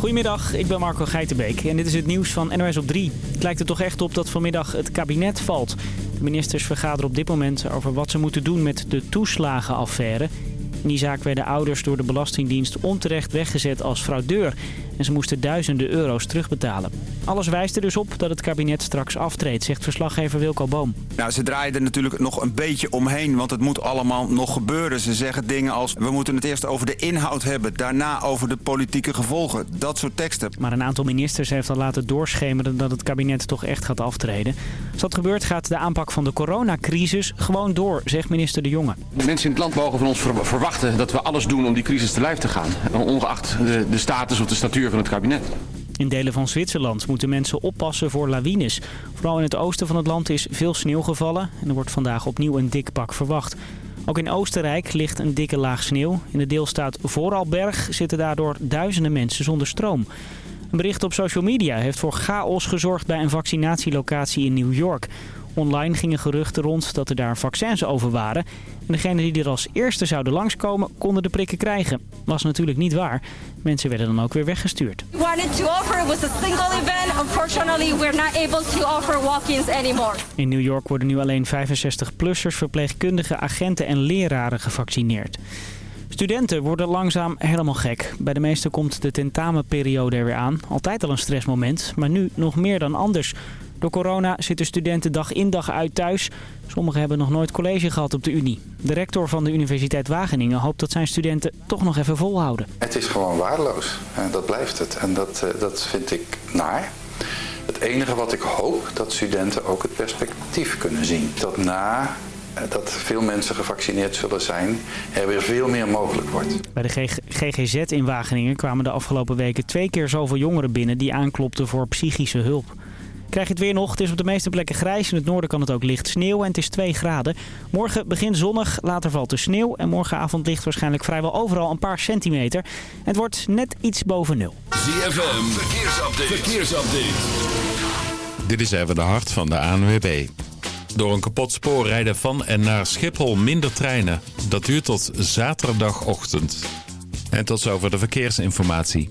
Goedemiddag, ik ben Marco Geitenbeek en dit is het nieuws van NOS op 3. Het lijkt er toch echt op dat vanmiddag het kabinet valt. De ministers vergaderen op dit moment over wat ze moeten doen met de toeslagenaffaire. In die zaak werden ouders door de Belastingdienst onterecht weggezet als fraudeur. En ze moesten duizenden euro's terugbetalen. Alles wijst er dus op dat het kabinet straks aftreedt, zegt verslaggever Wilco Boom. Nou, ze draaien er natuurlijk nog een beetje omheen, want het moet allemaal nog gebeuren. Ze zeggen dingen als, we moeten het eerst over de inhoud hebben, daarna over de politieke gevolgen. Dat soort teksten. Maar een aantal ministers heeft al laten doorschemeren dat het kabinet toch echt gaat aftreden. Als dat gebeurt gaat de aanpak van de coronacrisis gewoon door, zegt minister De Jonge. Mensen in het land mogen van ons verwachten dat we alles doen om die crisis te lijf te gaan. Ongeacht de, de status of de statuur van het kabinet. In delen van Zwitserland moeten mensen oppassen voor lawines. Vooral in het oosten van het land is veel sneeuw gevallen en er wordt vandaag opnieuw een dik pak verwacht. Ook in Oostenrijk ligt een dikke laag sneeuw. In de deelstaat Vooralberg zitten daardoor duizenden mensen zonder stroom. Een bericht op social media heeft voor chaos gezorgd bij een vaccinatielocatie in New York. Online gingen geruchten rond dat er daar vaccins over waren. En degenen die er als eerste zouden langskomen, konden de prikken krijgen. Was natuurlijk niet waar. Mensen werden dan ook weer weggestuurd. We wanted to offer was a single event. Unfortunately, we're not able to offer walk-ins anymore. In New York worden nu alleen 65-plussers, verpleegkundigen, agenten en leraren gevaccineerd. Studenten worden langzaam helemaal gek. Bij de meesten komt de tentamenperiode er weer aan. Altijd al een stressmoment, maar nu nog meer dan anders. Door corona zitten studenten dag in dag uit thuis. Sommigen hebben nog nooit college gehad op de Unie. De rector van de Universiteit Wageningen hoopt dat zijn studenten toch nog even volhouden. Het is gewoon waardeloos. En dat blijft het. En dat, eh, dat vind ik naar. Het enige wat ik hoop, dat studenten ook het perspectief kunnen zien. Dat na eh, dat veel mensen gevaccineerd zullen zijn, er weer veel meer mogelijk wordt. Bij de GGZ in Wageningen kwamen de afgelopen weken twee keer zoveel jongeren binnen die aanklopten voor psychische hulp. Krijg je het weer nog. Het is op de meeste plekken grijs. In het noorden kan het ook licht sneeuwen en het is 2 graden. Morgen begint zonnig, later valt de sneeuw. En morgenavond ligt waarschijnlijk vrijwel overal een paar centimeter. Het wordt net iets boven nul. ZFM, verkeersupdate. verkeersupdate. Dit is even de hart van de ANWB. Door een kapot spoor rijden van en naar Schiphol minder treinen. Dat duurt tot zaterdagochtend. En tot zover de verkeersinformatie.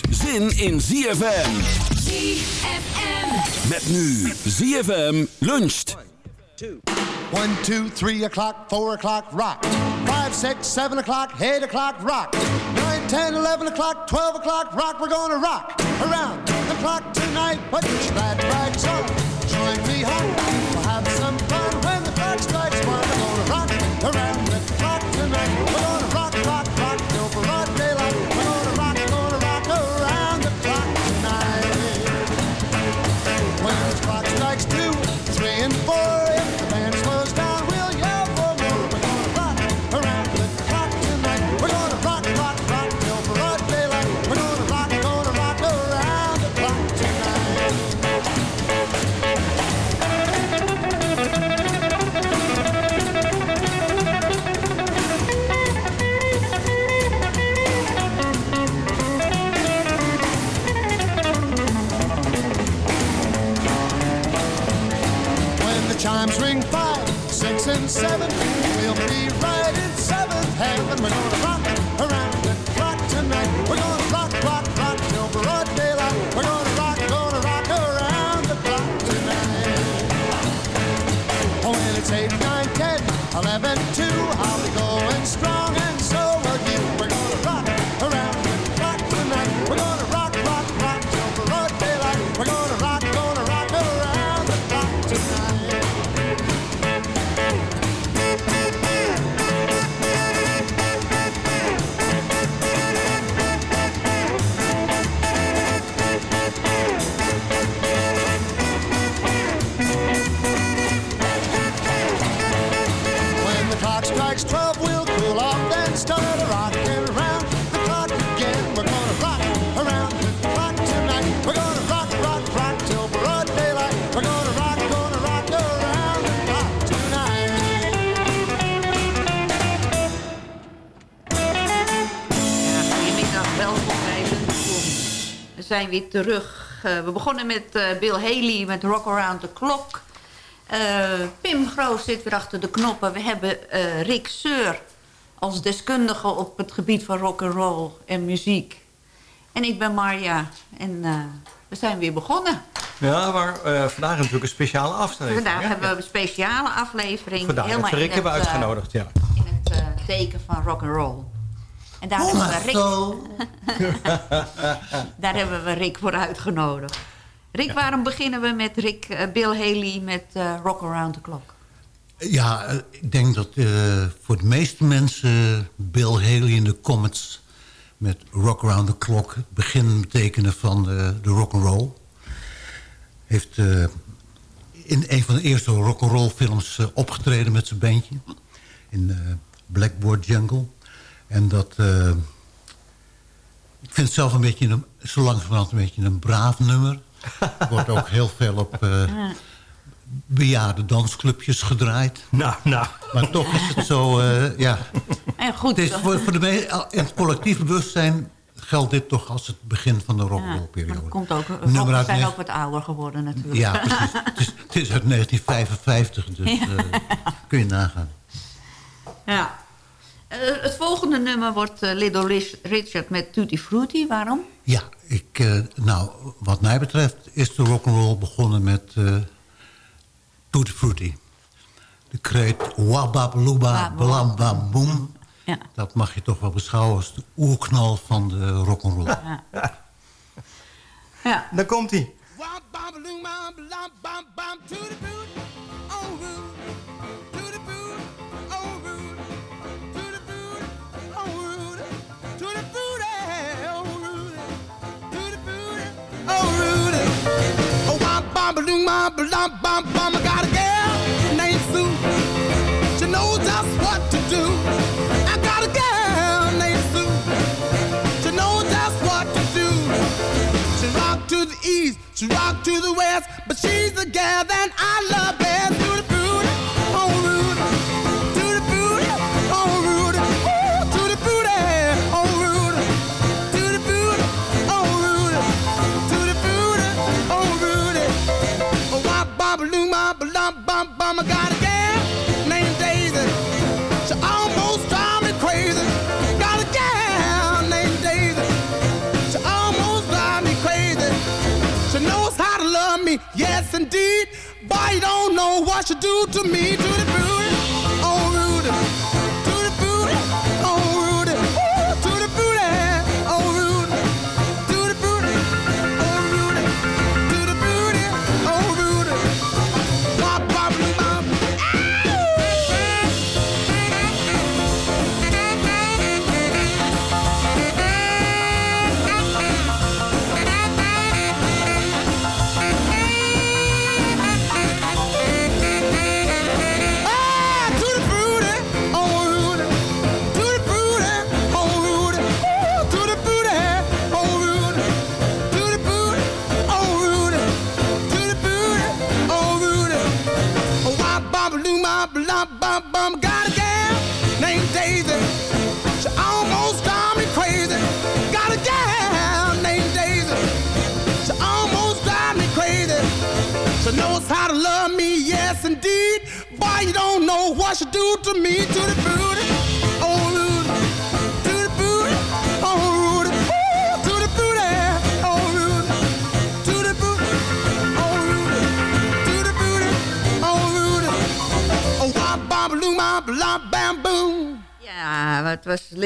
zin in ZFM. ZFM. Met nu ZFM luncht. 1, 2, 3 o'clock, 4 o'clock, rock. 5, 6, 7 o'clock, 8 o'clock, rock. 9, 10, 11 o'clock, 12 o'clock, rock. We're gonna rock around the clock tonight. Put your glad rags on. Join me home. We'll have some fun when the clock strikes one. We're gonna rock around the clock tonight. We're gonna seven. We'll be right in seventh heaven. We're gonna rock around the clock tonight. We're gonna rock, rock, rock till broad daylight. We're gonna rock, gonna rock around the clock tonight. Oh, and it's eight, nine, ten, eleven, two. Weer terug. Eh, we begonnen met eh, Bill Haley met Rock Around the Clock. Eh, Pim Groos zit weer achter de knoppen. We hebben Rick Seur als deskundige op het gebied van rock and roll en muziek. En ik ben Marja en we zijn weer begonnen. Ja, maar eh, vandaag natuurlijk een speciale aflevering. Vandaag hè? hebben we een speciale aflevering. We helemaal Rick hebben eh, uitgenodigd, ja. in het teken van rock and roll. En daar hebben, we Rick, daar hebben we Rick voor uitgenodigd. Rick, waarom beginnen we met Rick, eh, Bill Haley met eh, Rock Around the Clock? Ja, eh, ik denk dat eh, voor de meeste mensen Bill Haley in de Comets met Rock Around the Clock het begin betekenen van de, de rock and roll. Heeft eh, in een van de eerste rock and roll films opgetreden met zijn bandje in eh, Blackboard Jungle. En dat eh, ik vind het zelf een beetje een, zo langzamerhand een beetje een braaf nummer. Wordt ook heel veel op eh, bejaarde dansclubjes gedraaid. Nou, nou. Maar toch is het zo, eh, ja. En goed. Het is voor, voor de me- in het collectief bewustzijn geldt dit toch als het begin van de rock'n'roll-periode. Komt ook, uit zijn ook wat ouder geworden natuurlijk. Ja, precies. het, is, het is uit 1955, dus Ja. eh, kun je nagaan. Ja. Eh, het volgende nummer wordt eh, Little Richard met Tutti Frutti. Waarom? Ja, ik, eh, nou, wat mij betreft is de rock'n'roll begonnen met eh Tutti Frutti. De kreet wabab luba blam bam boom. Ja. Dat mag je toch wel beschouwen als de oerknal van de rock'n'roll. Ja. ja. Daar komt hij. Oh, Bam, ba, doom, bam, ba, dum, bam, bam. I got a girl named Sue. She knows just what to do. I got a girl named Sue. She knows just what to do. She rock to the east, she rock to the west, but she's the gal that I love best. Tutti know what she do to me. To the booty,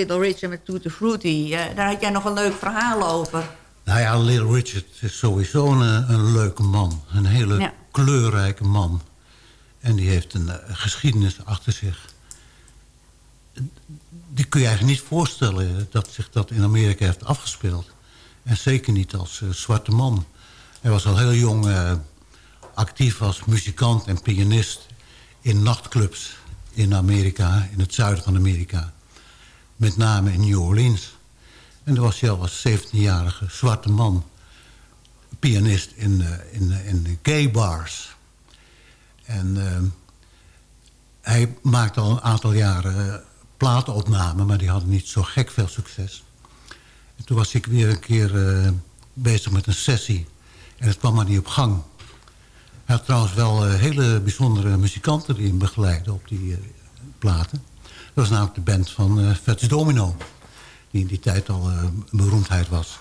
Little Richard met Tutti Frutti. Eh, daar had jij nog een leuk verhaal over. Nou ja, Little Richard is sowieso een, een leuke man. Een hele Ja. kleurrijke man. En die heeft een eh, geschiedenis achter zich. Die kun je eigenlijk niet voorstellen dat zich dat in Amerika heeft afgespeeld. En zeker niet als eh, zwarte man. Hij was al heel jong eh, actief als muzikant en pianist... in nachtclubs in Amerika, in het zuiden van Amerika. Met name in New Orleans. En daar was hij al als 17-jarige zwarte man... pianist in, eh, in, eh, in de gay bars. En eh, hij maakte al een aantal jaren platenopnamen... maar die hadden niet zo gek veel succes. En toen was ik weer een keer bezig met een sessie. En het kwam maar niet op gang. Hij had trouwens wel hele bijzondere muzikanten die hem begeleiden op die platen. Dat was namelijk de band van eh Fats Domino. Die in die tijd al eh, een beroemdheid was.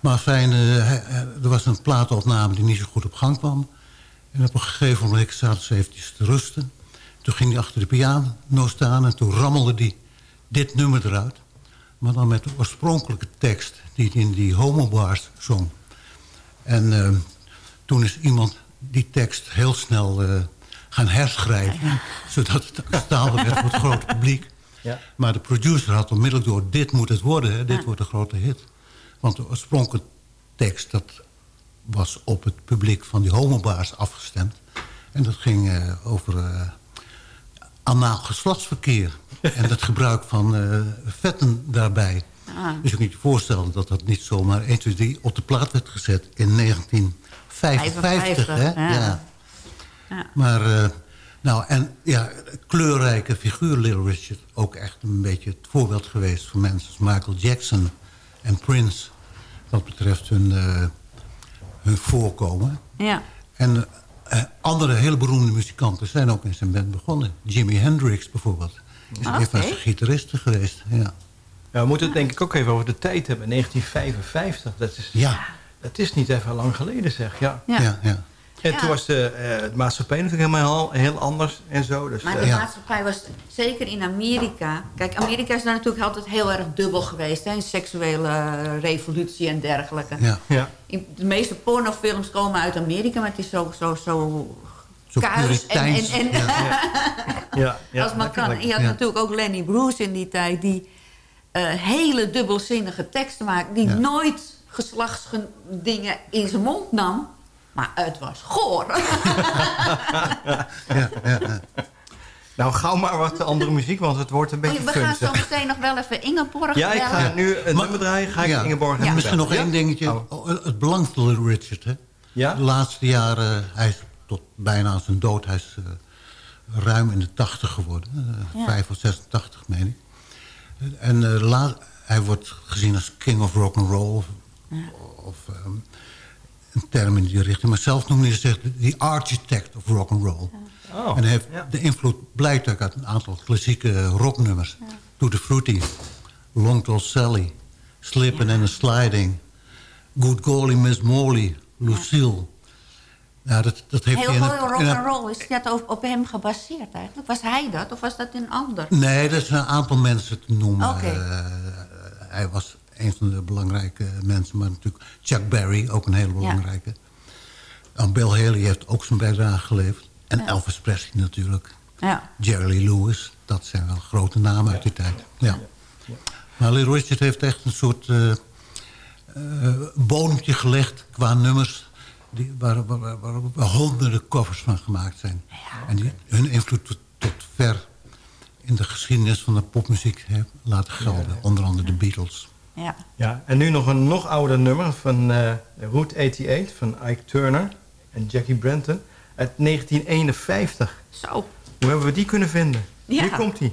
Maar fijn, eh, er was een platenopname die niet zo goed op gang kwam. En op een gegeven moment zaten ze eventjes te rusten. Toen ging hij achter de piano staan en toen rammelde hij dit nummer eruit. Maar dan met de oorspronkelijke tekst die in die homobars zong. En toen is iemand die tekst heel snel gaan herschrijven. Zodat het acceptabel werd voor het grote publiek. Ja. Maar de producer had onmiddellijk door... dit moet het worden, hè, dit wordt een grote hit. Want de oorspronkelijke tekst... dat was op het publiek van die homobaars afgestemd. En dat ging eh, over eh anaal geslachtsverkeer. en het gebruik van eh, vetten daarbij. Ah. Dus je kunt je voorstellen dat dat niet zomaar 1, 2, 3 op de plaat werd gezet in 1955. hè? 55, ja. Ja. Ja. Maar, eh, nou, en ja, kleurrijke figuur Little Richard. Ook echt een beetje het voorbeeld geweest voor mensen als Michael Jackson en Prince. Wat betreft hun, eh, hun voorkomen. Ja. En eh, andere hele beroemde muzikanten zijn ook in zijn band begonnen. Jimi Hendrix bijvoorbeeld. Is Ah, een van zijn gitaristen geweest. Ja. Ja, we moeten het denk ik ook even over de tijd hebben. 1955, dat is, Ja. dat is niet even lang geleden zeg. Ja. Ja. Ja, ja. En Ja. toen was de, eh, de maatschappij natuurlijk helemaal heel anders en zo. Dus, Maar eh, de maatschappij was zeker in Amerika... Kijk, Amerika is daar natuurlijk altijd heel erg dubbel geweest. Hè? Een seksuele revolutie en dergelijke. Ja. Ja. In- De meeste pornofilms komen uit Amerika, maar het is zo, zo, zo, Zo kuis en, en, en Ja, ja, als maar kan. En je had Ja. natuurlijk ook Lenny Bruce in die tijd... die eh, hele dubbelzinnige teksten maakte... die Ja. nooit geslachtsdingen in zijn mond nam... Maar het was goor. Ja, ja, ja. Nou, gauw maar wat andere muziek, want het wordt een beetje We gaan zo meteen nog wel even Ingeborg Ja, ik ga nu een nummer draaien, ga ik Ja. Ingeborg En even Misschien nog één Ja? dingetje. Oh. Oh, Het belang van Little Richard. Hè? Ja? De laatste jaren, hij is tot bijna zijn dood... hij is eh, ruim in de 80 geworden. eh Ja. 5 of 86, meen ik. En eh, la- hij wordt gezien als king of rock and roll. Of, of ehm, term in die richting. Maar zelf noemde hij zich de architect of rock and roll. Oh, en hij heeft, ja. de invloed blijkt ook uit een aantal klassieke rocknummers. Tutti Frutti, Long Tall Sally, Slippin' and a Sliding... Good Golly Miss Molly, Lucille. Ja, dat, dat heeft Heel veel roll. Is dat op, op hem gebaseerd eigenlijk? Was hij dat of was dat een ander? Nee, dat zijn een aantal mensen te noemen. Oké. Eh, hij was een van de belangrijke mensen. Maar natuurlijk Chuck Berry, ook een hele belangrijke. En Bill Haley heeft ook zijn bijdrage geleverd. En Ja. Elvis Presley natuurlijk. Ja. Jerry Lee Lewis. Dat zijn wel grote namen uit die tijd. Ja. Maar Little Richard heeft echt een soort eh eh, bodempje gelegd qua nummers... Die, waar, waar, waar, waar- waar honderden covers van gemaakt zijn. En die hun invloed tot, tot ver in de geschiedenis van de popmuziek heeft laten gelden. Onder andere de Beatles. Ja. Ja, en nu nog een nog ouder nummer van eh, Route 88 van Ike Turner en Jackie Brenton uit 1951. Zo. Hoe hebben we die kunnen vinden? Ja. Hier komt hij.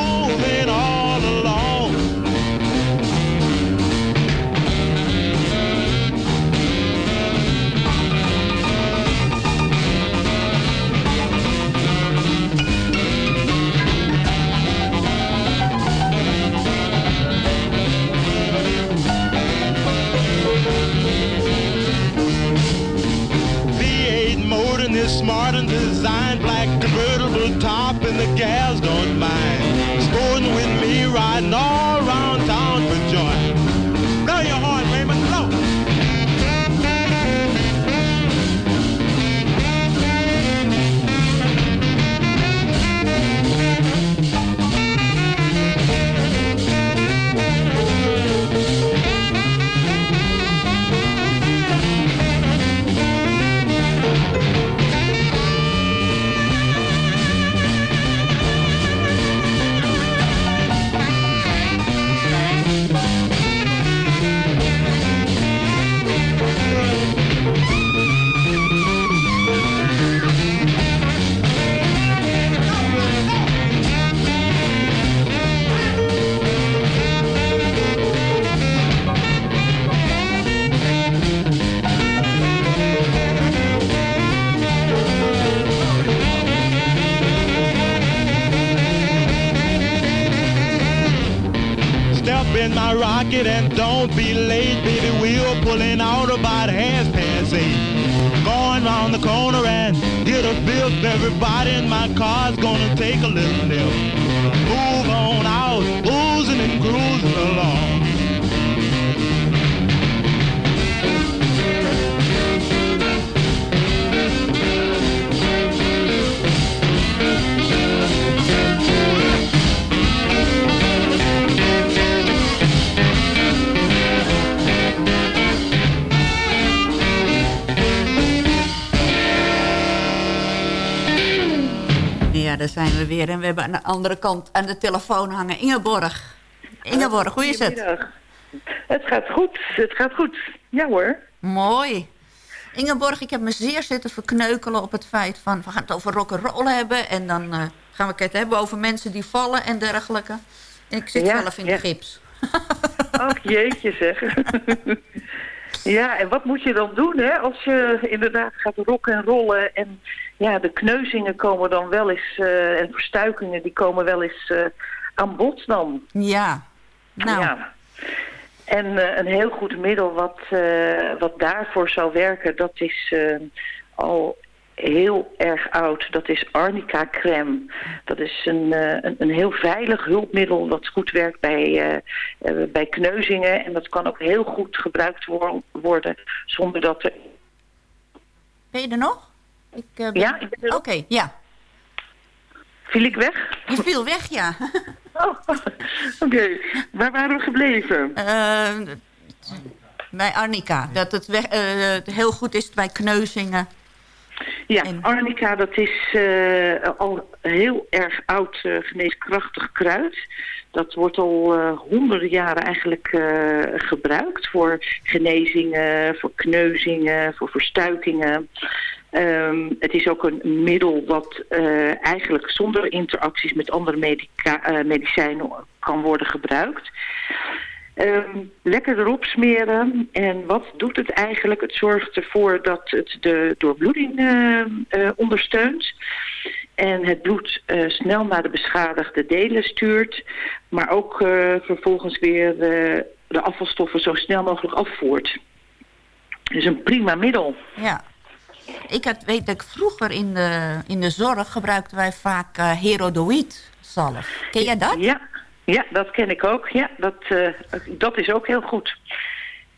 the gals and don't be late, baby. We're pulling out about half past eight. Going round the corner and get a fifth. Everybody in my car's gonna take a little nip. Move on out, oozing and cruising along. Ja, daar zijn we weer. En we hebben aan de andere kant aan de telefoon hangen Ingeborg. Ingeborg, hoe is het? Het gaat goed, het gaat goed. Ja hoor. Mooi. Ingeborg, ik heb me zeer zitten verkneukelen op het feit van... we gaan het over rock'n'roll hebben... en dan eh, gaan we het hebben over mensen die vallen en dergelijke. En ik zit Ja, zelf in ja. de gips. Ach jeetje zeg. ja, en wat moet je dan doen hè, als je inderdaad gaat rocken en rollen en ja, de kneuzingen komen dan wel eens eh, en verstuikingen die komen wel eens eh, aan bod dan. Ja, nou. Ja. En eh, een heel goed middel wat, wat daarvoor zou werken, dat is al heel erg oud. Dat is arnica crème. Dat is een, een, een heel veilig hulpmiddel wat goed werkt bij, bij kneuzingen. En dat kan ook heel goed gebruikt wor- worden zonder dat er... Ben je er nog? Ik, eh, ben- Ja, ik ben Oké, ja. Viel ik weg? Je viel weg, ja. Oké, waar waren we gebleven? Eh, bij Arnica. Dat het, weg, eh, heel goed is bij kneuzingen. Ja, arnica dat is eh, al heel erg oud geneeskrachtig kruid. Dat wordt al honderden jaren eigenlijk gebruikt voor genezingen, voor kneuzingen, voor verstuikingen. Ehm, het is ook een middel wat eh, eigenlijk zonder interacties met andere eh, medicijnen kan worden gebruikt. Ehm, lekker erop smeren. En wat doet het eigenlijk? Het zorgt ervoor dat het de doorbloeding eh, ondersteunt. En het bloed snel naar de beschadigde delen stuurt. Maar ook vervolgens weer de afvalstoffen zo snel mogelijk afvoert. Dus een prima middel. Ja. Ik had, weet dat ik vroeger in de, in de zorg gebruikten wij vaak eh herodoïd zalf. Ken jij dat? Ja, ja dat ken ik ook. Ja, dat, eh, dat is ook heel goed.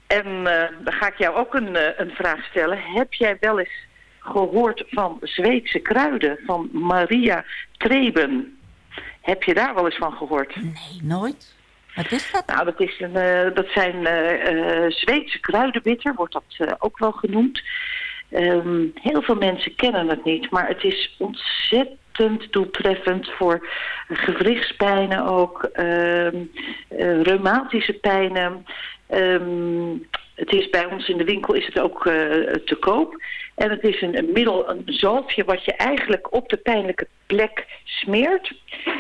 En eh, dan ga ik jou ook een, eh, een vraag stellen. Heb jij wel eens gehoord van Zweedse kruiden van Maria Treben? Heb je daar wel eens van gehoord? Nee, nooit. Wat is dat? Nou, dat, is een, eh, dat zijn eh, eh, Zweedse kruidenbitter, wordt dat eh, ook wel genoemd. Ehm, heel veel mensen kennen het niet, maar het is ontzettend doeltreffend voor gewrichtspijnen ook, ehm, eh, reumatische pijnen. Ehm, het is bij ons in de winkel is het ook eh, te koop. En het is een, middel, een zalfje wat je eigenlijk op de pijnlijke plek smeert.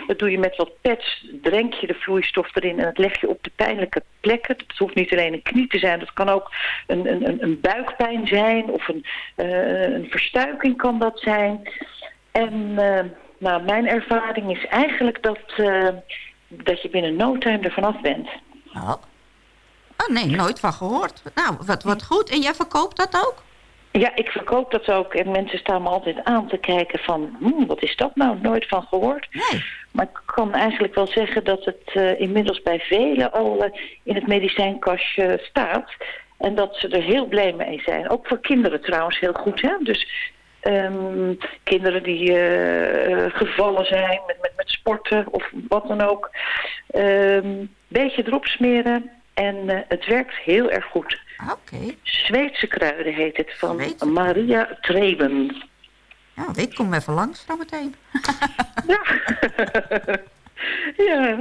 Dat doe je met wat pads, drenk je de vloeistof erin en dat leg je op de pijnlijke plekken. Het hoeft niet alleen een knie te zijn, dat kan ook een, een, een buikpijn zijn of een, uh, een verstuiking kan dat zijn. En uh, nou, mijn ervaring is eigenlijk dat, dat je binnen no time er vanaf bent. Oh nee, nooit van gehoord. Nou, wat, wat goed. En jij verkoopt dat ook? Ja, ik verkoop dat ook. En mensen staan me altijd aan te kijken van... Hmm, wat is dat nou? Nooit van gehoord. Nee. Maar ik kan eigenlijk wel zeggen dat het uh, inmiddels bij velen al uh, in het medicijnkastje staat. En dat ze er heel blij mee zijn. Ook voor kinderen trouwens heel goed. Hè? Dus um, kinderen die uh, gevallen zijn met, met, met sporten of wat dan ook. Um, beetje erop smeren en het werkt heel erg goed. Oké. Okay. Zweedse kruiden heet het, van Zweedse. Maria Treben. Ja, ik kom even langs dan meteen. ja. ja.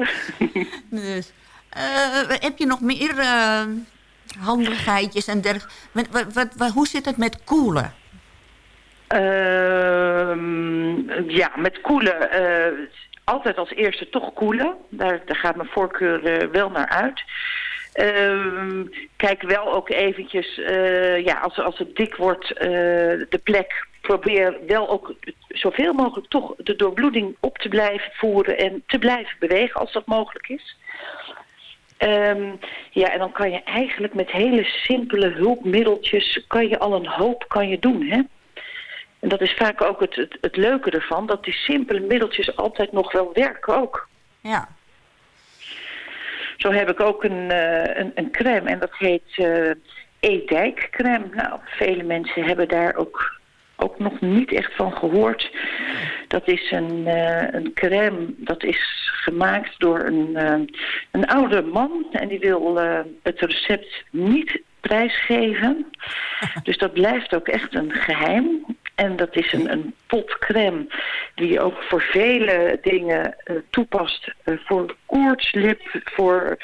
Dus, uh, heb je nog meer uh, handigheidjes en dergelijke? Wat, wat, wat, hoe zit het met koelen? Uh, ja, met koelen... Altijd als eerste toch koelen. Daar, daar gaat mijn voorkeur wel naar uit. Uh, kijk wel ook eventjes, uh, ja, als, als het dik wordt, uh, de plek, probeer wel ook zoveel mogelijk toch de doorbloeding op te blijven voeren en te blijven bewegen als dat mogelijk is. Um, ja, en dan kan je eigenlijk met hele simpele hulpmiddeltjes, kan je al een hoop kan je doen, hè. En dat is vaak ook het, het, het leuke ervan, dat die simpele middeltjes altijd nog wel werken ook. Ja, zo heb ik ook een, uh, een, een, crème en dat heet uh, E-dijk crème. Nou, vele mensen hebben daar ook, ook nog niet echt van gehoord. Dat is een, uh, een crème dat is gemaakt door een, een oude man. En die wil het recept niet prijsgeven. Dus dat blijft ook echt een geheim. En dat is een, een pot crème die je ook voor vele dingen uh, toepast. Uh, voor koortslip, voor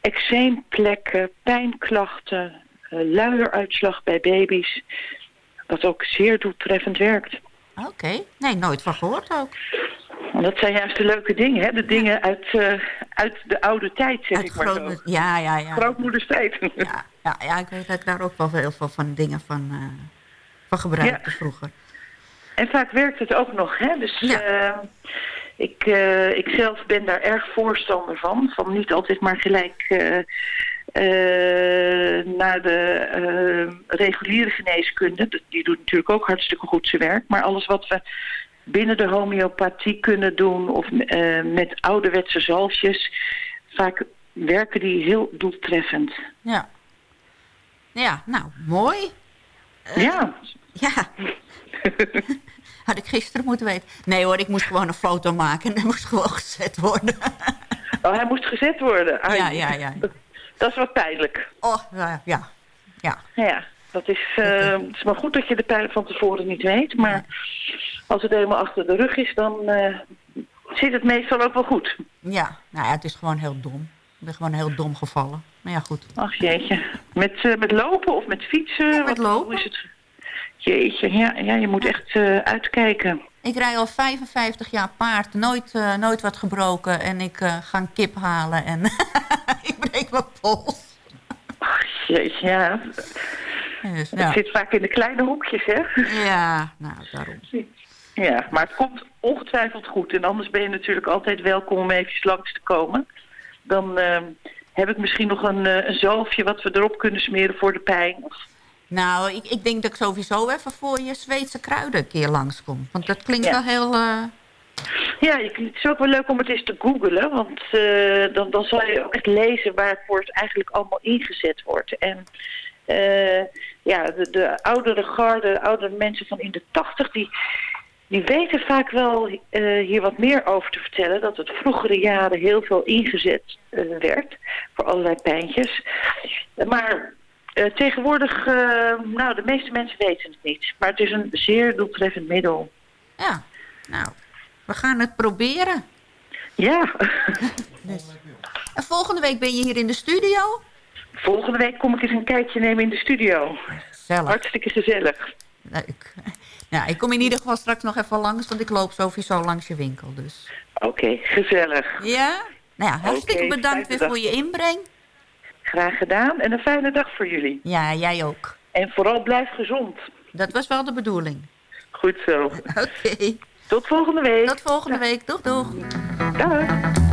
eczeemplekken, pijnklachten, uh, luieruitslag bij baby's. Wat ook zeer doeltreffend werkt. Oké, okay. nee, nooit van gehoord ook. Dat zijn juist de leuke dingen, hè? De dingen uit, uh, uit de oude tijd, zeg uit ik maar zo. Ja, ja, ja. Grootmoeders tijd. Ja, ja, ja, ik weet dat ik daar ook wel veel van, van dingen van, uh, van gebruikte ja. vroeger. En vaak werkt het ook nog, hè. Dus ja. uh, ik, uh, ik zelf ben daar erg voorstander van. Van niet altijd maar gelijk naar de reguliere geneeskunde. Die doet natuurlijk ook hartstikke goed zijn werk. Maar alles wat we binnen de homeopathie kunnen doen of met ouderwetse zalfjes. Vaak werken die heel doeltreffend. Ja. Ja, nou, mooi. Ja. Ja. Had ik gisteren moeten weten. Nee hoor, ik moest gewoon een foto maken en hij moest gewoon gezet worden. oh, hij moest gezet worden? Ah, ja, ja, ja. Dat, is wat pijnlijk. Oh, ja. Ja. ja. ja. Dat is, uh, het is maar goed dat je de pijlen van tevoren niet weet. Maar als het helemaal achter de rug is, dan uh, zit het meestal ook wel goed. Ja, nou ja, het is gewoon heel dom. Ik ben gewoon heel dom gevallen. Maar ja, goed. Ach jeetje. Met, uh, met lopen of met fietsen? Ja, met lopen. Hoe is het? Jeetje, ja, ja je moet echt uitkijken. Ik rij al 55 jaar paard. Nooit, nooit wat gebroken. En ik ga een kip halen en ik breek mijn pols. Ach jeetje, ja. Dus. Het zit vaak in de kleine hoekjes, hè? Ja, nou, daarom. Ja, maar het komt ongetwijfeld goed. En anders ben je natuurlijk altijd welkom om even langs te komen. Dan heb ik misschien nog een, een zalfje wat we erop kunnen smeren voor de pijn. Nou, ik, ik denk dat ik sowieso even voor je Zweedse kruiden een keer langskom. Want dat klinkt ja. wel heel... Uh... Ja, het is ook wel leuk om het eens te googlen. Want uh, dan, dan zal je ook echt lezen waarvoor het eigenlijk allemaal ingezet wordt. En uh, ja, de, de oudere garde, de oudere mensen van in de tachtig... die, die weten vaak wel uh, hier wat meer over te vertellen. Dat het vroegere jaren heel veel ingezet werd voor allerlei pijntjes. Maar uh, tegenwoordig, nou, de meeste mensen weten het niet. Maar het is een zeer doeltreffend middel. Ja, nou. we gaan het proberen. Ja. Dus. En volgende week ben je hier in de studio? Volgende week kom ik eens een kijkje nemen in de studio. Gezellig. Hartstikke gezellig. Leuk. Ja, ik kom in ieder geval straks nog even langs, want ik loop sowieso langs je winkel. Dus. Oké, gezellig. Ja? Nou ja, hartstikke bedankt weer voor je inbreng. Graag gedaan en een fijne dag voor jullie. Ja, jij ook. En vooral blijf gezond. Dat was wel de bedoeling. Goed zo. Oké. Tot volgende week. Tot volgende week. Doeg, doeg. Dag.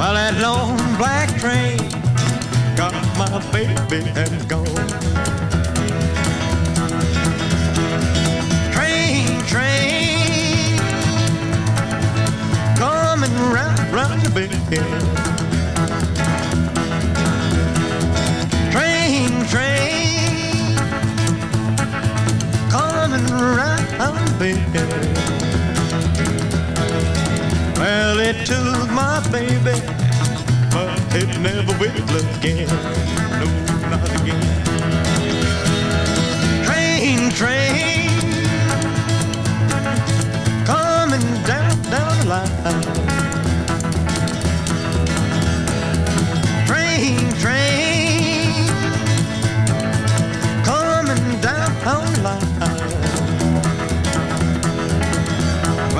Well, that long black train got my baby and gone. Train, train, coming round, round the bend. Train, train, coming round the bend. It took my baby, but it never will again. No, not again. Train, train, coming down, down the line.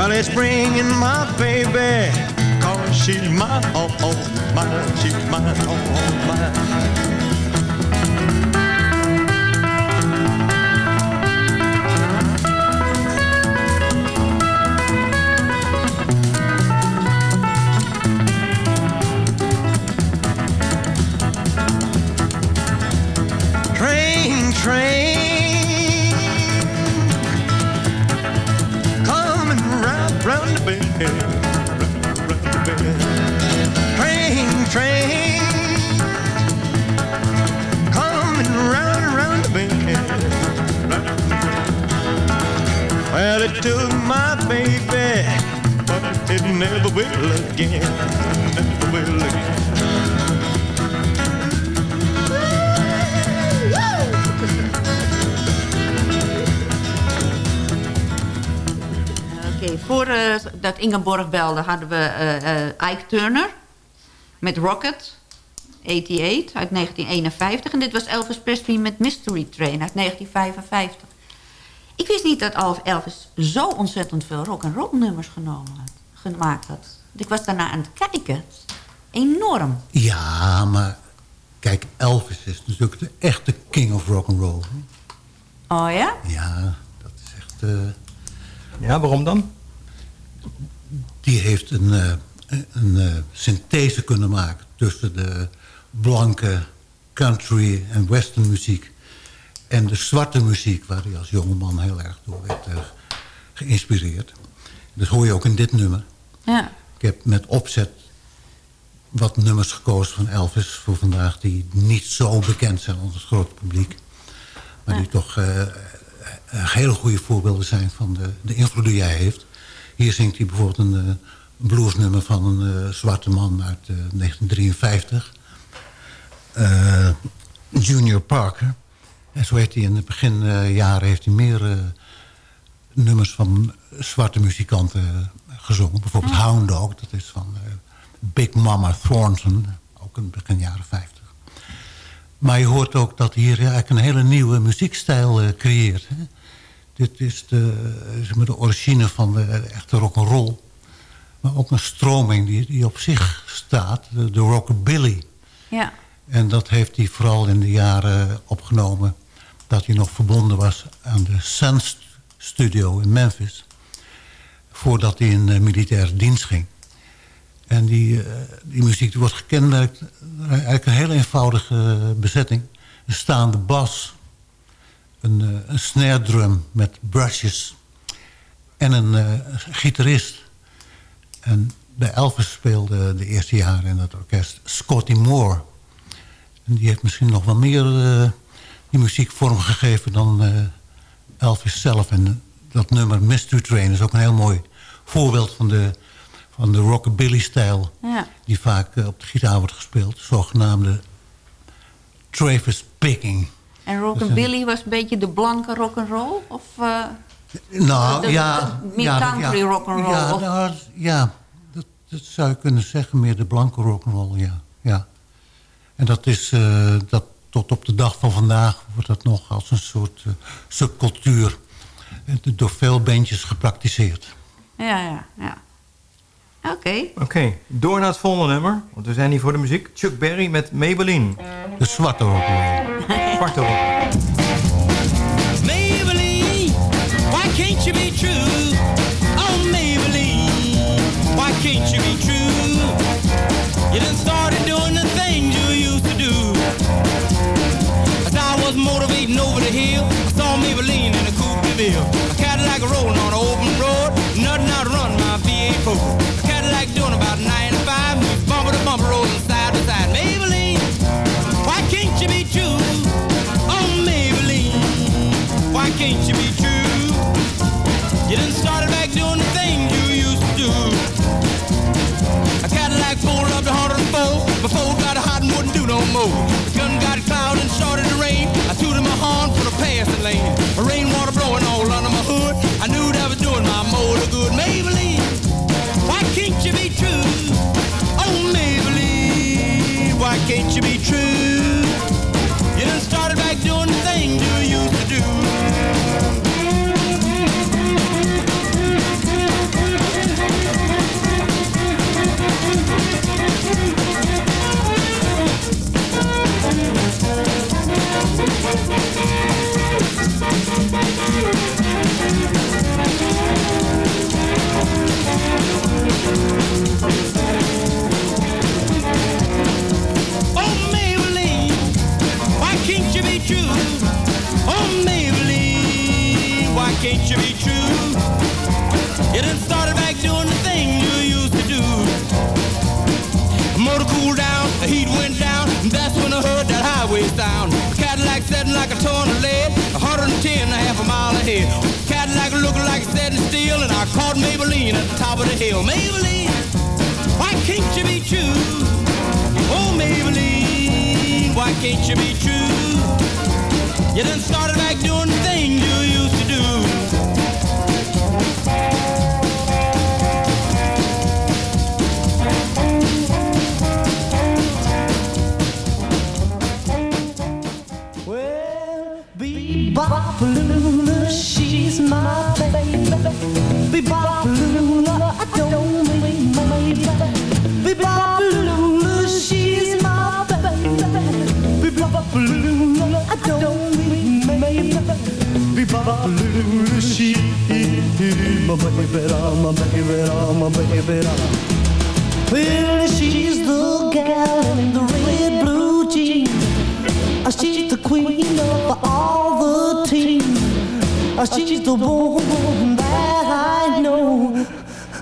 Well, it's bringing my baby, cause she's mine, oh, oh, mine, she's mine, oh, oh, mine. Well, it took my baby, but it never will again, never will again. Oké, voordat dat Ingeborg belde hadden we eh, eh, Ike Turner met Rocket 88 uit 1951. En dit was Elvis Presley met Mystery Train uit 1955. Ik wist niet dat Elvis zo ontzettend veel rock and roll nummers genomen had, gemaakt had. Ik was daarna aan het kijken. Enorm. Ja, maar kijk, Elvis is natuurlijk de echte king of rock and roll. Oh ja? Ja, dat is echt... eh, Ja, waarom dan? Die heeft een, eh, een eh, synthese kunnen maken tussen de blanke country en western muziek en de zwarte muziek, waar hij als jongeman heel erg door werd eh, geïnspireerd. Dat hoor je ook in dit nummer. Ja. Ik heb met opzet wat nummers gekozen van Elvis voor vandaag... die niet zo bekend zijn onder het grote publiek. Maar die toch eh, hele goede voorbeelden zijn van de, de invloed die hij heeft. Hier zingt hij bijvoorbeeld een eh, bluesnummer van een eh, zwarte man uit eh, 1953. Eh, Junior Parker. En zo heeft hij in de beginjaren heeft hij meer nummers van zwarte muzikanten gezongen. Bijvoorbeeld Hound Dog, dat is van Big Mama Thornton. Ook in begin jaren 50. Maar je hoort ook dat hij hier eigenlijk een hele nieuwe muziekstijl creëert. Hè? Dit is de, eh, zeg maar de origine van de echte rock'n'roll. Maar ook een stroming die, die op zich staat, de, de rockabilly. Ja. En dat heeft hij vooral in de jaren opgenomen... dat hij nog verbonden was aan de Sun Studio in Memphis... voordat hij in uh, militaire dienst ging. En die, uh, die muziek die wordt gekenmerkt... eigenlijk een heel eenvoudige uh, bezetting. Een staande bas, een, uh, een snare drum met brushes... en een uh, gitarist. En bij Elvis speelde de eerste jaren in dat orkest Scotty Moore... En die heeft misschien nog wel meer uh, die muziek vormgegeven dan Elvis zelf. En dat nummer Mystery Train is ook een heel mooi voorbeeld van de, van de rockabilly-stijl... Ja. die vaak op de gitaar wordt gespeeld. Zogenaamde Travis Picking. En rockabilly was een beetje de blanke rock'n'roll? Of uh, nou, de, de, ja, de, meer ja, country ja, rock'n'roll? Ja, of- nou, ja dat, dat zou je kunnen zeggen. Meer de blanke rock'n'roll, ja. ja. En dat is uh, dat tot op de dag van vandaag wordt dat nog als een soort uh, subcultuur door veel bandjes gepraktiseerd. Ja, ja, ja. Oké. Oké, door naar het volgende nummer. Want we zijn hier voor de muziek. Chuck Berry met Maybelline. De zwarte rock'n'roll. Zwarte rock. Maybelline, why can't you be true? Oh, Maybelline, why can't you be true? You done started doing the things you used to do. As I was motivating over the hill, I saw Maybelline in a coupe de ville. A Cadillac rolling on an open road, nothing out run my V8 Focus. A Cadillac doing you be true? You done started back doing the thing you used to do. Motor cooled down, the heat went down, and that's when I heard that highway sound. Cadillac setting like a of lead, 110 and a half a mile ahead. Cadillac looking like it's setting still, and I caught Maybelline at the top of the hill. Maybelline, why can't you be true? Oh, Maybelline, why can't you be true? You done started back doing the thing Bebopalula, she's my baby. Bebopalula, I don't mean baby. Bebopalula, she's my baby. Bebopalula, I don't mean my baby. Bebopalula, she's my baby, my baby, my baby. Well, she's the gal in the red blue queen of all the team. Uh, She's the woman that I know.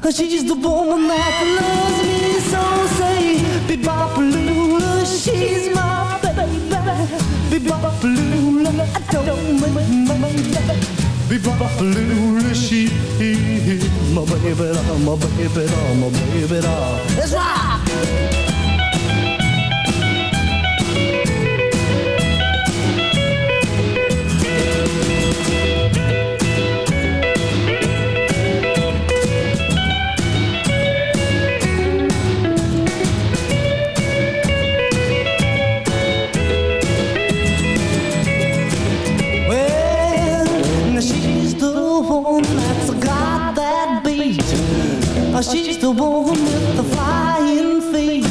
Uh, She's the woman that loves me so. Say, Bebopalula, she's my baby. Bebopalula, I don't baby. Bebopalula, she my baby, my baby, my baby. That's right. She's the one with the flying feet.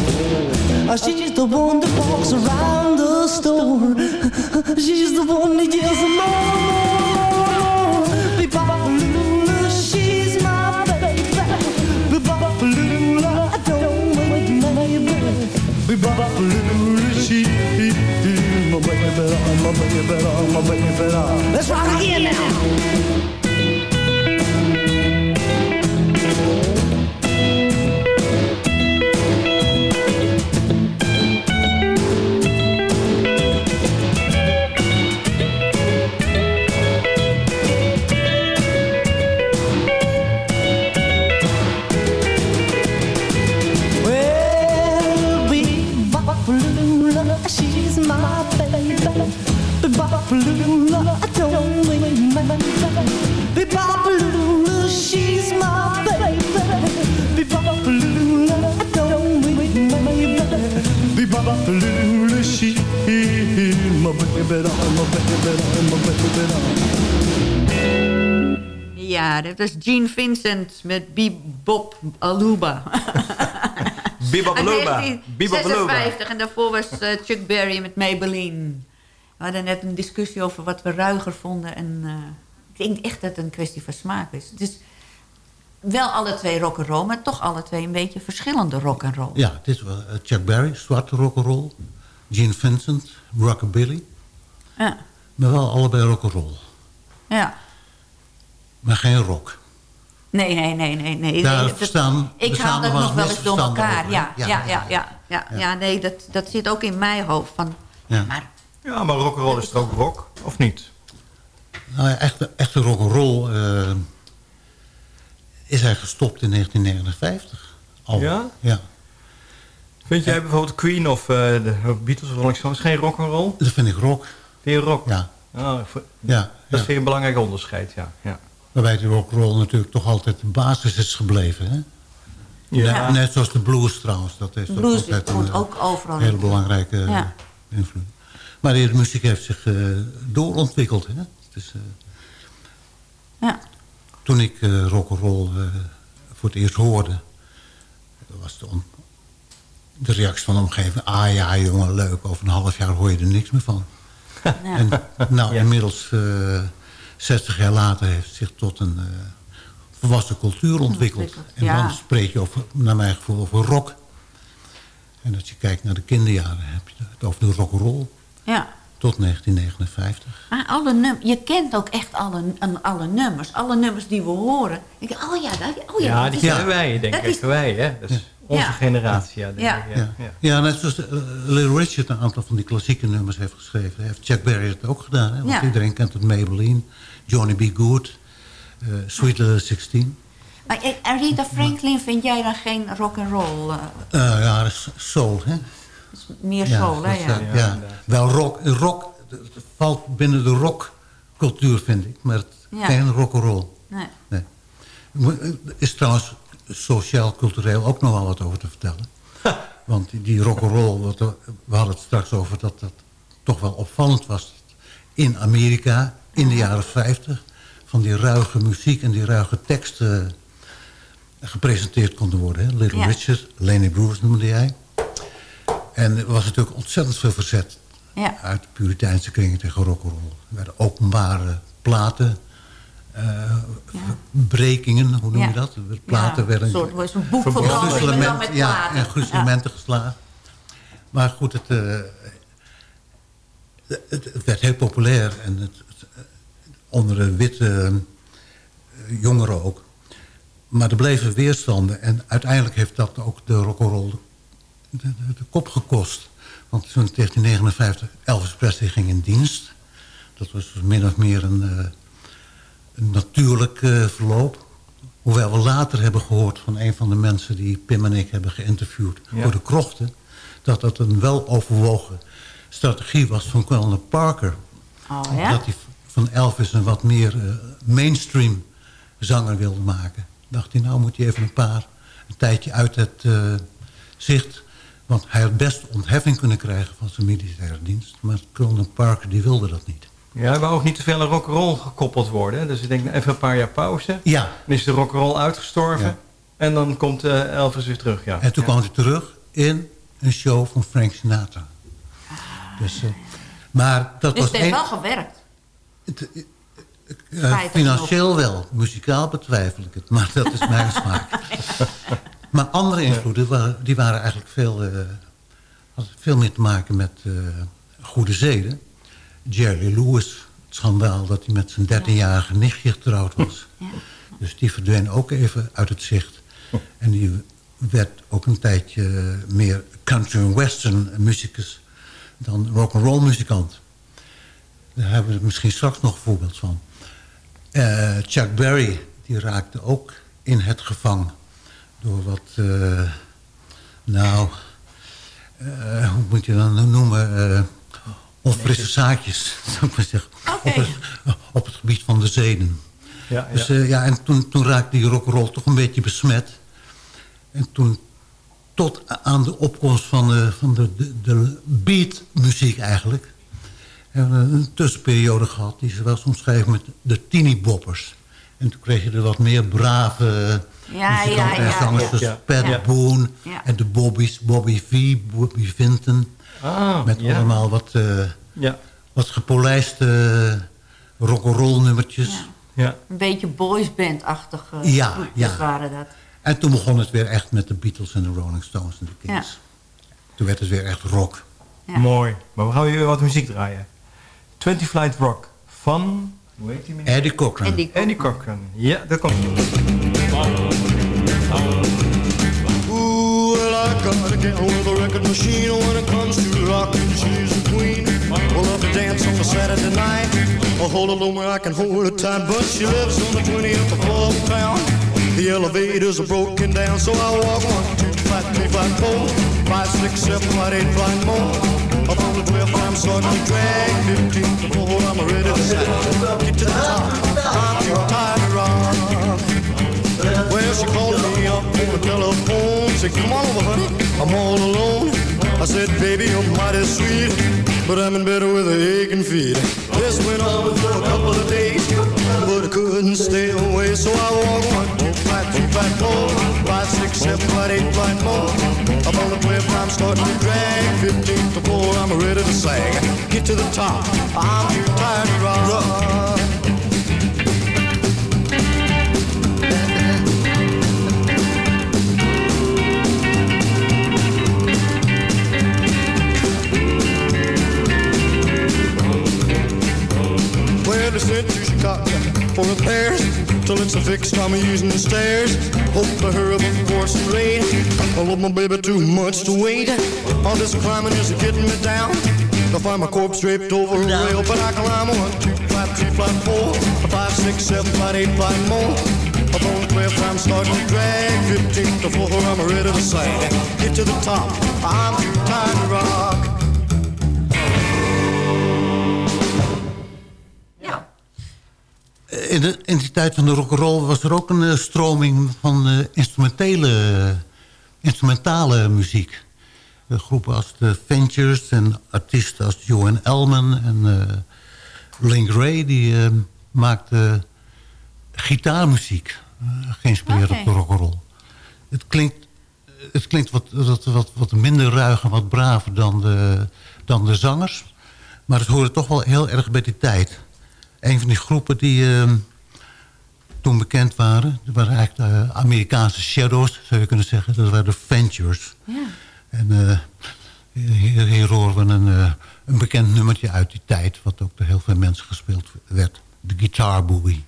She's the one that walks around the store. She's the one that yells more, more, more. Bebopalula, she's my baby. Bebopalula, I don't make my baby. Bebopalula, she's my baby, my baby, my baby. Let's rock again now. Ja, dat is Gene Vincent met Bebop Aluba. Uit Bibabaluba. 1956 en daarvoor was eh, Chuck Berry met Maybelline. We hadden net een discussie over wat we ruiger vonden. En eh, ik denk echt dat het een kwestie van smaak is. Is wel alle twee rock and roll, maar toch alle twee een beetje verschillende rock and roll. Ja, dit was eh, Chuck Berry, zwarte rock'n'roll. Gene Vincent, rockabilly. Ja. Maar wel allebei rock'n'roll. Ja. Maar geen rock. Nee, nee, nee, nee. nee. Daar Nee, dat- verstaan- ik haal dat nog wel eens door elkaar. over, Ja, ja, ja, ja, ja, ja, nee, dat, dat zit ook in mijn hoofd. Van, Ja. Maar Ja, maar rock'n'roll is toch ook rock, of niet? Nou ja, echte, echte rock'n'roll eh is hij gestopt in 1959. Al. Ja? Ja. Vind jij bijvoorbeeld Queen of eh, de Beatles of Rolling Stones geen rock'n'roll? Dat vind ik rock. Vind je rock? Ja. Oh, voor- Ja, Dat ja. vind je een belangrijk onderscheid, ja. ja. Waarbij die rock'n'roll natuurlijk toch altijd de basis is gebleven. Hè? Ja. Net, net zoals de blues trouwens. Dat is toch Blues altijd een ook overal hele belangrijke eh, Ja. invloed. Maar de muziek heeft zich eh, doorontwikkeld. Hè? Dus, eh, Ja. Toen ik eh rock'n'roll eh, voor het eerst hoorde... was de, de reactie van de omgeving... ah ja, jongen, leuk. Over een half jaar hoor je er niks meer van. En nou, inmiddels, eh 60 jaar later, heeft het zich tot een eh, volwassen cultuur ontwikkeld. Ontwikkeld, En ja. dan spreek je over, naar mijn gevoel over rock. En als je kijkt naar de kinderjaren, heb je het over de rock'n'roll. ja. Tot 1959. Maar alle num je kent ook echt alle, alle nummers. Alle nummers die we horen. Ik denk, oh ja, dat, oh ja, Ja, dat die kennen wij, denk dat ik. is- Wij, hè? Is onze Ja. generatie, ja. Denk Ja. Ik, Ja. ja. Ja. net zoals eh, Little Richard een aantal van die klassieke nummers heeft geschreven. Heeft Chuck Berry het ook gedaan. Hè? Want Ja. iedereen kent het Maybelline, Johnny B. Good, eh Sweet Little 16. Maar eh, Aretha Franklin vind jij dan geen rock'n'roll? eh Eh ja, dat is soul, hè? meer soul, hè? Ja. ja. Wel rock. Rock het valt binnen de rockcultuur, vind ik. Maar het, Ja. geen rock'n'roll. Nee. Nee. Er is trouwens sociaal-cultureel ook nog wel wat over te vertellen. Want die- rock'n'roll, we hadden het straks over... dat dat toch wel opvallend was in Amerika in de jaren 50... van die ruige muziek en die ruige teksten gepresenteerd konden worden. Hè? Little Ja. Richard, Lenny Bruce noemde jij. En er was natuurlijk ontzettend veel verzet Ja. uit de Puriteinse kringen tegen rock'n'roll. Er werden openbare platen, eh, brekingen, hoe noem je dat? De Platen werden een soort- was een boek maar gruzelement- met ja, en gruzelementen geslagen. Maar goed, het, eh, het, werd heel populair en het, het, eh, onder de witte eh, jongeren ook. Maar er bleven weerstanden en uiteindelijk heeft dat ook de rock'n'roll de, de, de kop gekost. Want toen in 1959 Elvis Presley ging in dienst. Dat was dus min of meer een, eh, een natuurlijk eh, verloop. Hoewel we later hebben gehoord van een van de mensen die Pim en ik hebben geïnterviewd Ja. voor de krochten. Dat dat een weloverwogen strategie was van Colonel Parker. Oh ja? Dat hij van Elvis een wat meer eh, mainstream zanger wilde maken. Dacht hij, nou moet hij even een paar, een tijdje uit het eh, zicht. Want hij had best ontheffing kunnen krijgen van zijn militaire dienst. Maar Colonel Parker die wilde dat niet. Ja, er wou ook niet te veel aan rock'n'roll gekoppeld worden. hè. Dus ik denk nou, even een paar jaar pauze. Ja. Dan is de rock'n'roll uitgestorven. Ja. En dan komt eh, Elvis weer terug, ja. En toen Ja. kwam hij terug in een show van Frank Sinatra. Dus, eh, maar dat Dus was het heeft wel gewerkt. Eh, financieel wel. Muzikaal betwijfel ik het. Maar dat is mijn smaak. Maar andere invloeden waren, die waren eigenlijk veel, eh, hadden veel meer te maken met eh, goede zeden. Jerry Lewis, het schandaal dat hij met zijn 13-jarige nichtje getrouwd was. Dus die verdween ook even uit het zicht. En die werd ook een tijdje meer country en western muzikus dan rock'n'roll muzikant. Daar hebben we misschien straks nog een voorbeeld van. Eh, Chuck Berry, die raakte ook in het gevang door wat, eh, nou, eh, hoe moet je dat nou noemen, eh, onfrisse zaadjes, zou ik maar zeggen. Op, het, op het gebied van de zeden. Ja, Dus ja. eh, ja, en toen, toen raakte die rock'n'roll toch een beetje besmet. En toen tot aan de opkomst van de, van de, de, de beatmuziek eigenlijk... hebben we een tussenperiode gehad die ze wel eens omschreven met de teeny boppers. En toen kreeg je er wat meer brave Ja, muzikanten ja, en ja, zangers ja. Ja. Pat Ja. Boone Ja. en de Bobbies, Bobby V, Bobby Vinton. Ah, met ja. allemaal wat, eh, Ja. wat gepolijste rock'n'roll nummertjes. Ja. Een beetje boysband-achtige Ja, ja. waren dat. En toen begon het weer echt met de Beatles en de Rolling Stones en de Kings. Toen werd het weer echt rock. Mooi. Maar we gaan weer wat muziek draaien. 20 Flight Rock van... Hoe heet die meneer? Eddie Cochran. Eddie Eddie Cochran. Ja, daar komt I gal with a record machine when it comes to rockin', she's a queen. We'll love to dance on a Saturday night. I'll hold alone where I can hold her tight, but she lives on the 20th floor of town. The elevators are broken down, so I walk one, two, flat, three, flat, four, five, six, seven, flat, eight, flat, more. Up on the cliff, I'm starting to drag. 15th floor, I'm ready to sack. Get to the top, I'm too tired to. Well, she called me up on the telephone. Said, come on over, honey, I'm all alone. I said, baby, you're mighty sweet, but I'm in bed with a aching feet. This went on for a couple of days, but I couldn't stay away. So I walked one, two, five, two, five, four, five, six, seven, five, eight, five more. I'm on the 12th, I'm starting to drag. 15th to four, I'm ready to sag. Get to the top, I'm too tired to rock. They sent to Chicago for repairs. Till it's a fixed, I'm using the stairs. Hope to hurry up before some rain. I love my baby too much to wait. All this climbing is getting me down. I find my corpse draped over a rail, but I climb one, two, five, three, five, four, five, six, seven, five, eight, five more. Up on the cliff, I'm starting to drag. 15 to floor, I'm ready to sing. Get to the top, I'm too tired to rock. In, de, in die tijd van de rock'n'roll was er ook een eh, stroming van eh, instrumentele, instrumentale muziek. Eh, groepen als de Ventures en artiesten als Joan Elman en eh Link Ray... die eh, maakten gitaarmuziek, eh, geïnspireerd Oké. op de rock'n'roll. Het klinkt, het klinkt wat, wat, wat, wat minder ruig en wat braver dan de, dan de zangers. Maar het hoorde toch wel heel erg bij die tijd. Een van die groepen die eh, toen bekend waren... dat waren eigenlijk de Amerikaanse Shadows, zou je kunnen zeggen. Dat waren de Ventures. Ja. En eh, hier, hier horen we een, eh, een bekend nummertje uit die tijd... wat ook door heel veel mensen gespeeld werd. De Guitar Boogie.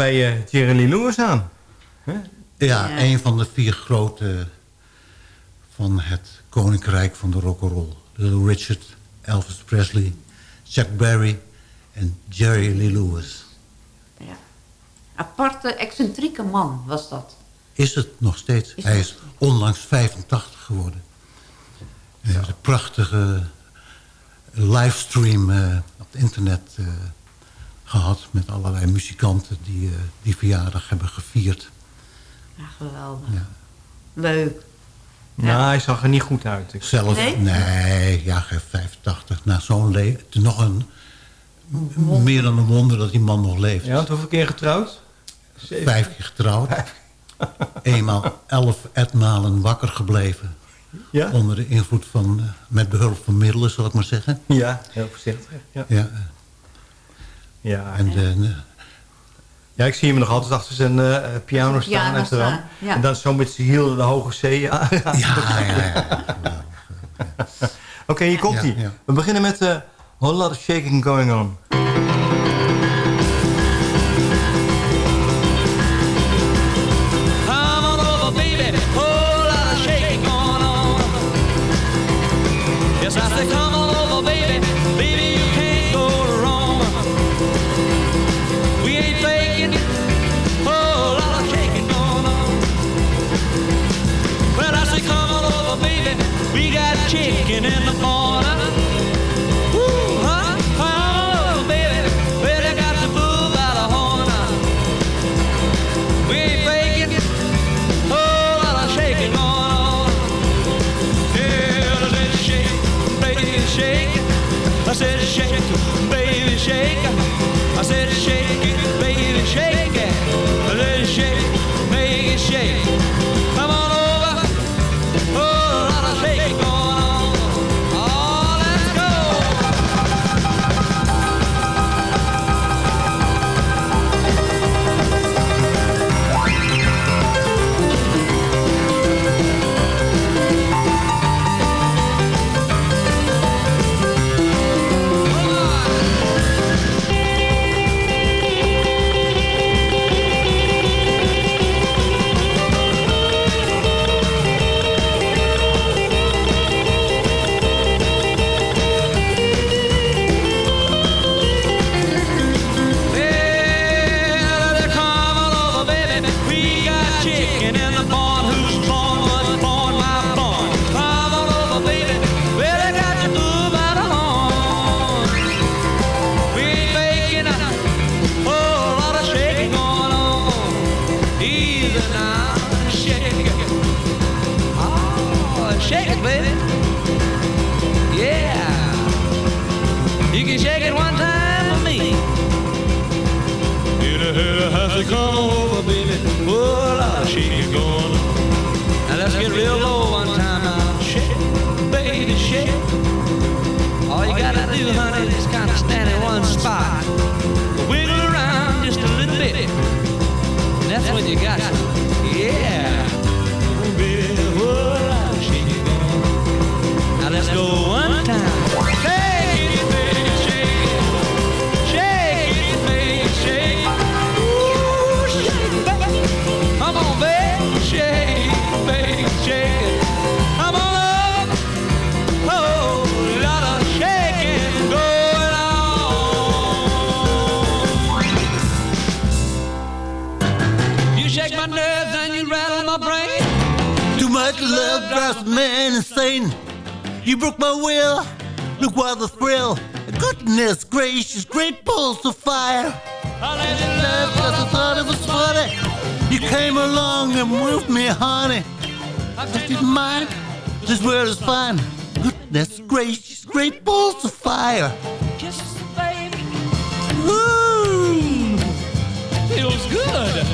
Bij eh Jerry Lee Lewis aan. Ja, een van de vier grote van het koninkrijk van de rock'n'roll. Little Richard, Elvis Presley, Chuck Berry en Jerry Lee Lewis. Aparte, excentrieke man was dat. Is het nog steeds. Hij is onlangs 85 geworden. Hij heeft een prachtige livestream eh, op het internet eh, gehad... met allerlei muzikanten die eh, die verjaardag hebben gevierd. Ja, geweldig. Ja. Leuk. Nou, hij zag er niet goed uit. Ik- Zelf, Nee? nee, ja, geen 85. Na zo'n leven. Nog een, meer dan een wonder dat die man nog leeft. Ja, want hoeveel keer getrouwd? Zeven. Vijf keer getrouwd. Eenmaal elf etmalen wakker gebleven. Ja? Onder de invloed van, eh, met behulp van middelen, zal ik maar zeggen. Ja, heel voorzichtig. Ja. Ja. Ja. En de, Ja, ik zie hem nog altijd achter zijn eh, piano staan. Piano en, zo. staan, ja. en dan zo met zijn hiel de hoge C. Ja, ja, ja, Oké, hier komt hij. Ja, ja. We beginnen met eh Whole Lot of Shaking Going On. Said shake, baby, shake. I said shake it, baby, came along and moved me, honey. I didn't mind. This world is fine. Goodness gracious, great balls of fire. Kisses, baby. Woo! Feels good.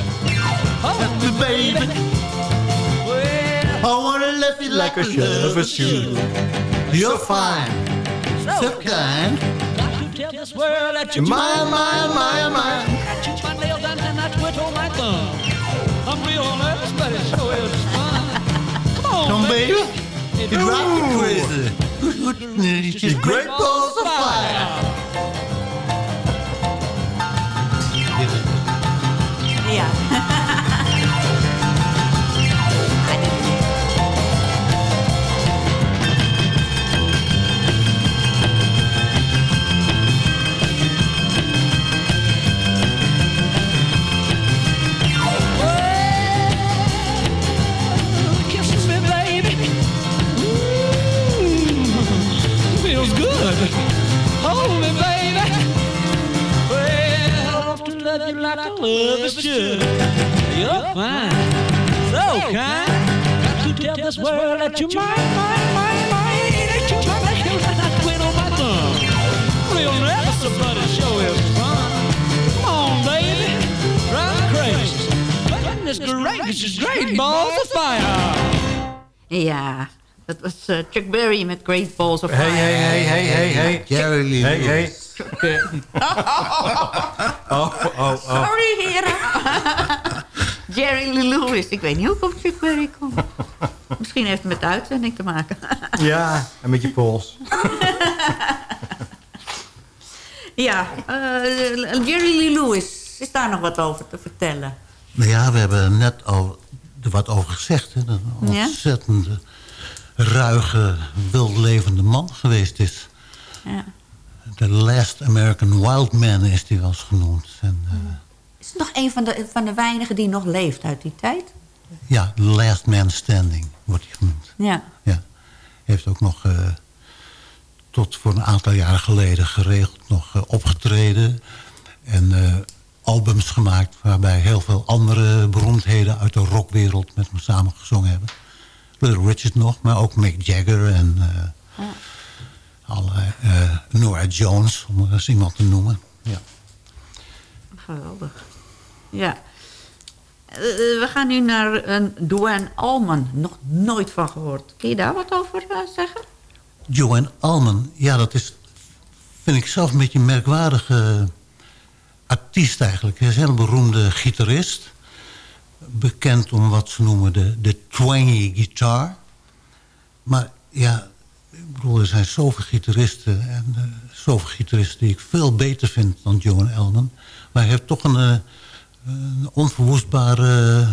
Happy oh, baby. I wanna love you like, a lover should. You're fine. So kind. Tell this world that You're mine, mine, mine, mine. I chew my nails and I twiddle my thumb. I'm real nervous, but it sure is fun. Come on, Come, baby. It drive me Ooh. crazy. She's great balls of fire. Like I love is. You're fine, so kind. Got to tell this world that you're mine, mine, mine, mine. You're mine. I quit on my thumb. Real never somebody show is fun. Come on, baby, drive crazy. Goodness gracious, great balls of fire. Ja, dat was eh, Chuck Berry met Great Balls of Fire. Hey, hey, hey, hey, hey, hey. Jerry Lee Hey, hey. Oh, oh, oh. Sorry, heren. Jerry Lee Lewis. Ik weet niet hoe ik op Chuck Berry kom. Misschien heeft het met de uitzending te maken. Ja, en met je pols. ja, eh, Jerry Lee Lewis. Is daar nog wat over te vertellen? Nou ja, we hebben net al er wat over gezegd. Hè, dat een Ja? ontzettende, ruige, wildlevende man geweest is. Ja. De last American wild man is die wel eens genoemd. En, eh, Is het nog een van de, van de weinigen die nog leeft uit die tijd? ja, last man standing wordt hij genoemd. Ja. Ja. Heeft ook nog eh, tot voor een aantal jaar geleden geregeld nog eh, opgetreden. En albums gemaakt waarbij heel veel andere beroemdheden uit de rockwereld met hem samen gezongen hebben. Little Richard nog, maar ook Mick Jagger en allerlei, eh, Nora Jones, om er eens iemand te noemen. Ja. Geweldig. Ja. Eh, we gaan nu naar een Duane Allman. Nog nooit van gehoord. Kun je daar wat over eh, zeggen? Joanne Alman, ja, dat is, vind ik zelf een beetje een merkwaardige artiest eigenlijk. Hij is een heel beroemde gitarist. Bekend om wat ze noemen de, de twangy guitar. Maar ja, ik bedoel, er zijn zoveel gitaristen. En eh, zoveel gitaristen die ik veel beter vind dan Joan Elman. Maar hij heeft toch een, eh, een onverwoestbare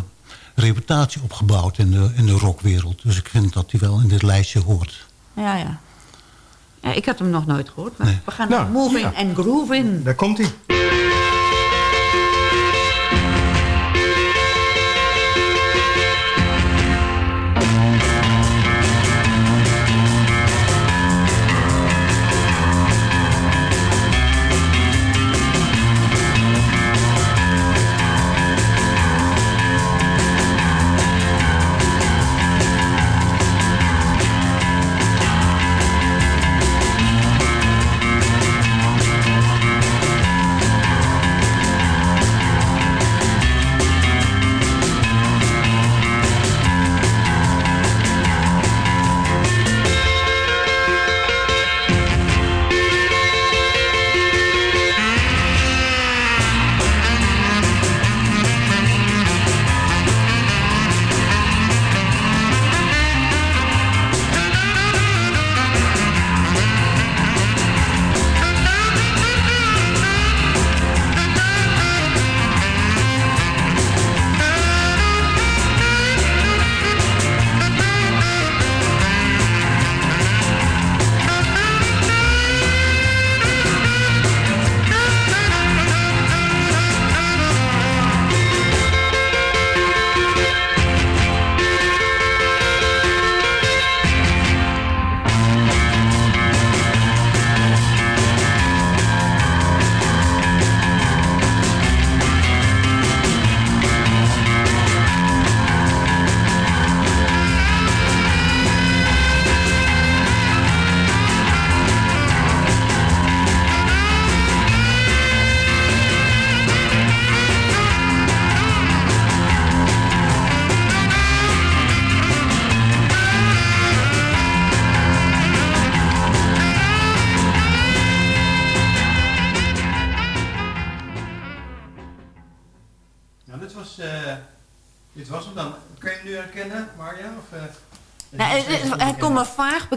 reputatie opgebouwd in de, in de rockwereld. Dus ik vind dat hij wel in dit lijstje hoort. Ja, ja. ja ik had hem nog nooit gehoord. Maar Nee. we gaan Nou, naar Moving ja. and Grooving. Daar komt hij.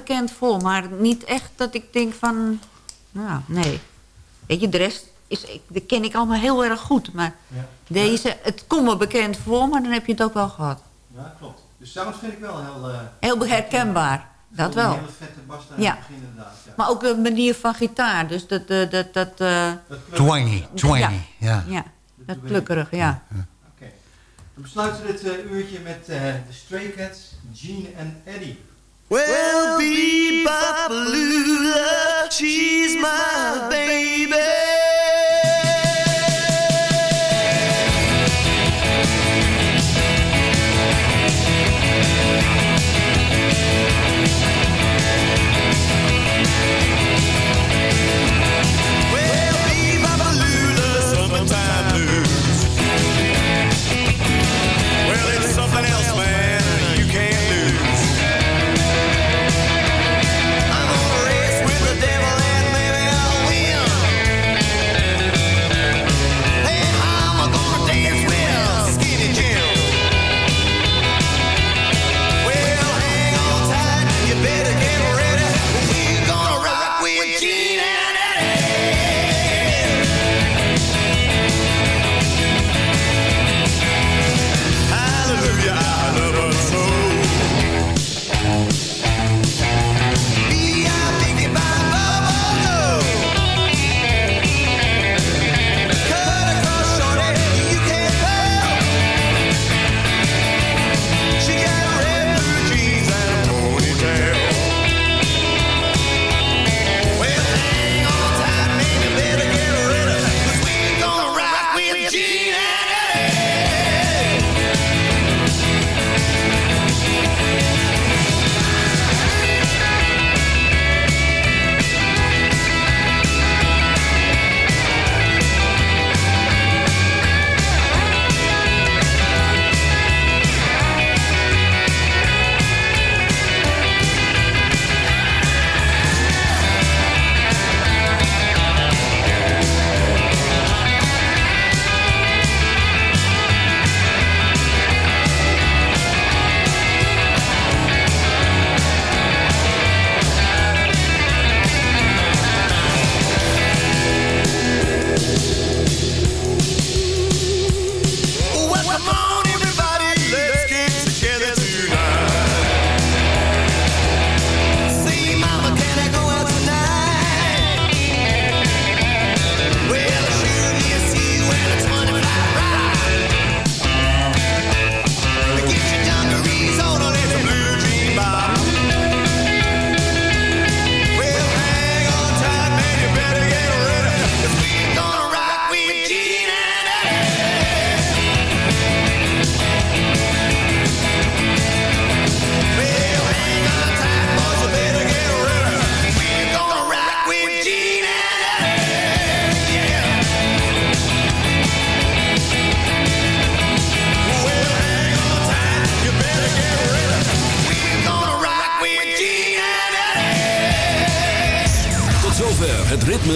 Bekend voor, maar niet echt dat ik denk van... Nou, nee. Weet je, de rest is, ik, dat ken ik allemaal heel erg goed. Maar Ja. deze, het komt me bekend voor, maar dan heb je het ook wel gehad. Ja, klopt. De sound vind ik wel heel... eh, Heel herkenbaar, dat een wel. hele vette bas daar Ja. in het begin inderdaad. Ja. Maar ook de manier van gitaar, dus dat... dat, dat, dat eh, Twangy, twangy, ja. Ja, dat plukkerig, ja. Oké. We besluiten dit eh, uurtje met eh, de Stray Cats, Gene en Eddie. Well, be Bapaloola, she's my baby.